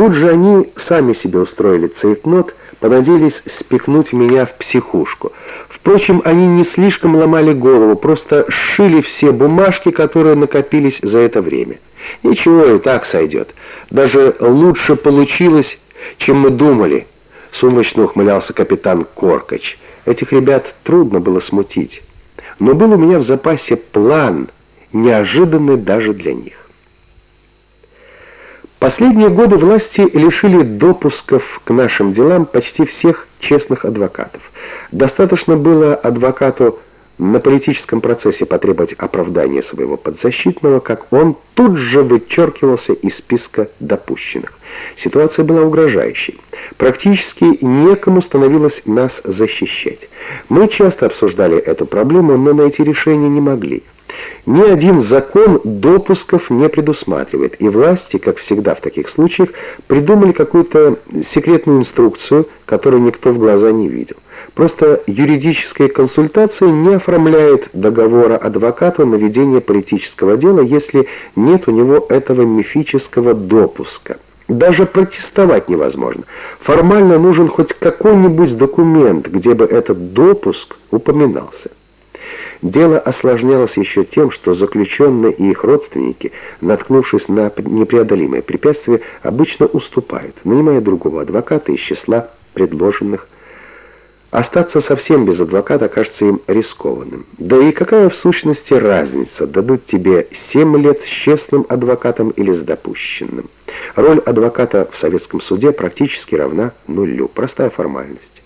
Тут же они сами себе устроили цейтнот, понадеялись спихнуть меня в психушку. Впрочем, они не слишком ломали голову, просто сшили все бумажки, которые накопились за это время. Ничего, и так сойдет. Даже лучше получилось, чем мы думали, сумрачно ухмылялся капитан Коркач. Этих ребят трудно было смутить. Но был у меня в запасе план, неожиданный даже для них. Последние годы власти лишили допусков к нашим делам почти всех честных адвокатов. Достаточно было адвокату на политическом процессе потребовать оправдания своего подзащитного, как он тут же вычеркивался из списка допущенных. Ситуация была угрожающей. Практически некому становилось нас защищать. Мы часто обсуждали эту проблему, но найти решение не могли. Ни один закон допусков не предусматривает, и власти, как всегда в таких случаях, придумали какую-то секретную инструкцию, которую никто в глаза не видел. Просто юридическая консультация не оформляет договора адвокату на ведение политического дела, если нет у него этого мифического допуска. Даже протестовать невозможно. Формально нужен хоть какой-нибудь документ, где бы этот допуск упоминался. Дело осложнялось еще тем, что заключенные и их родственники, наткнувшись на непреодолимое препятствие, обычно уступают, нанимая другого адвоката из числа предложенных. Остаться совсем без адвоката кажется им рискованным. Да и какая в сущности разница, дадут тебе семь лет с честным адвокатом или с допущенным? Роль адвоката в советском суде практически равна нулю, простая формальность.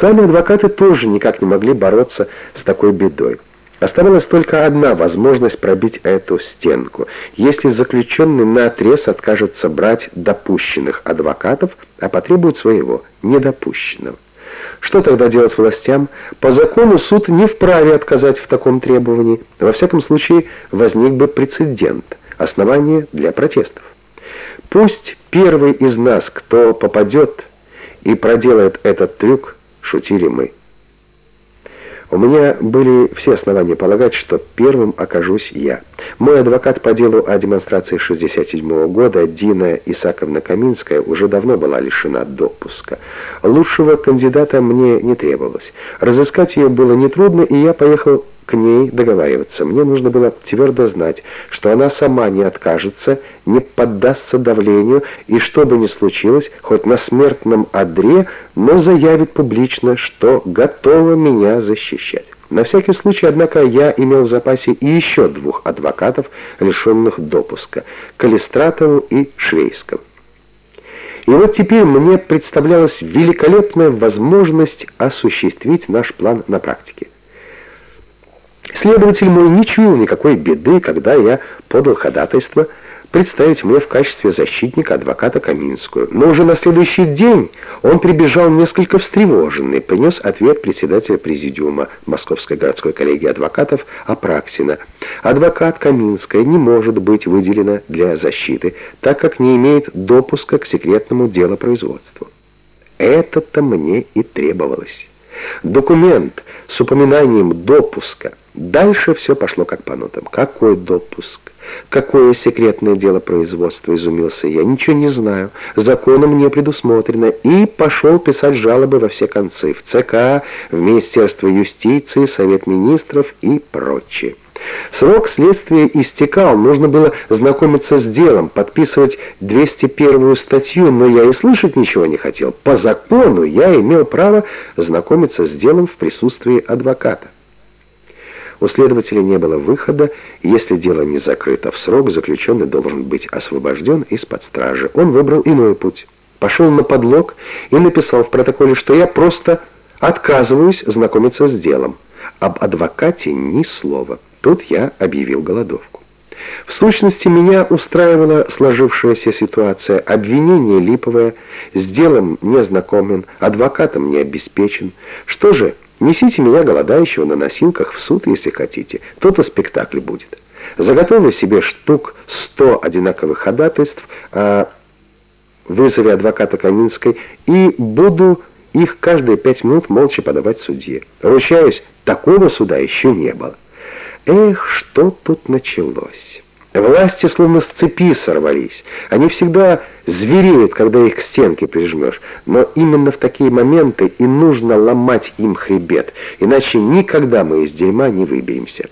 Сами адвокаты тоже никак не могли бороться с такой бедой. Оставалась только одна возможность пробить эту стенку. Если заключенный наотрез откажется брать допущенных адвокатов, а потребует своего, недопущенного. Что тогда делать властям? По закону суд не вправе отказать в таком требовании. Во всяком случае, возник бы прецедент, основание для протестов. Пусть первый из нас, кто попадет и проделает этот трюк, шутили мы. У меня были все основания полагать, что первым окажусь я. Мой адвокат по делу о демонстрации 67 -го года, Дина Исаковна Каминская, уже давно была лишена допуска. Лучшего кандидата мне не требовалось. Разыскать ее было нетрудно, и я поехал к ней договариваться. Мне нужно было твердо знать, что она сама не откажется, не поддастся давлению, и что бы ни случилось, хоть на смертном одре, но заявит публично, что готова меня защищать. На всякий случай, однако, я имел в запасе и еще двух адвокатов, лишенных допуска — Калистратову и Швейского. И вот теперь мне представлялась великолепная возможность осуществить наш план на практике. Следователь мой не чуял никакой беды, когда я подал ходатайство представить мне в качестве защитника адвоката Каминскую. Но уже на следующий день он прибежал несколько встревоженный, принес ответ председателя президиума Московской городской коллегии адвокатов Апраксина. Адвокат Каминская не может быть выделена для защиты, так как не имеет допуска к секретному делопроизводству. Это-то мне и требовалось. Документ с упоминанием допуска. Дальше все пошло как по нотам. Какой допуск? Какое секретное дело производства, изумился я. Ничего не знаю. Законом не предусмотрено. И пошел писать жалобы во все концы. В ЦК, в Министерство юстиции, Совет министров и прочее. Срок следствия истекал, нужно было знакомиться с делом, подписывать 201-ю статью, но я и слышать ничего не хотел. По закону я имел право знакомиться с делом в присутствии адвоката. У следователя не было выхода, если дело не закрыто в срок, заключенный должен быть освобожден из-под стражи. Он выбрал иной путь. Пошел на подлог и написал в протоколе, что я просто отказываюсь знакомиться с делом. Об адвокате ни слова. Тут я объявил голодовку. В сущности, меня устраивала сложившаяся ситуация. Обвинение липовое, с делом не знакомен, адвокатом не обеспечен. Что же, несите меня, голодающего, на носилках в суд, если хотите. То-то спектакль будет. Заготовлю себе штук сто одинаковых ходатайств о вызове адвоката Каминской и буду их каждые пять минут молча подавать судье. Ручаюсь, такого суда еще не было. Эх, что тут началось? Власти словно с цепи сорвались. Они всегда звереют, когда их к стенке прижмешь. Но именно в такие моменты и нужно ломать им хребет, иначе никогда мы из дерьма не выберемся.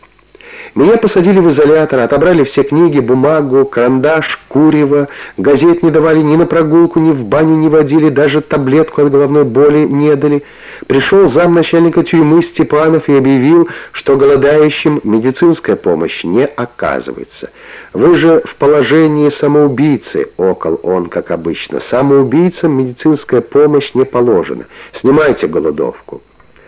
Меня посадили в изолятор, отобрали все книги, бумагу, карандаш, курево, газет не давали ни на прогулку, ни в баню не водили, даже таблетку от головной боли не дали. Пришел замначальника тюрьмы Степанов и объявил, что голодающим медицинская помощь не оказывается. Вы же в положении самоубийцы, окол он, как обычно. Самоубийцам медицинская помощь не положена. Снимайте голодовку.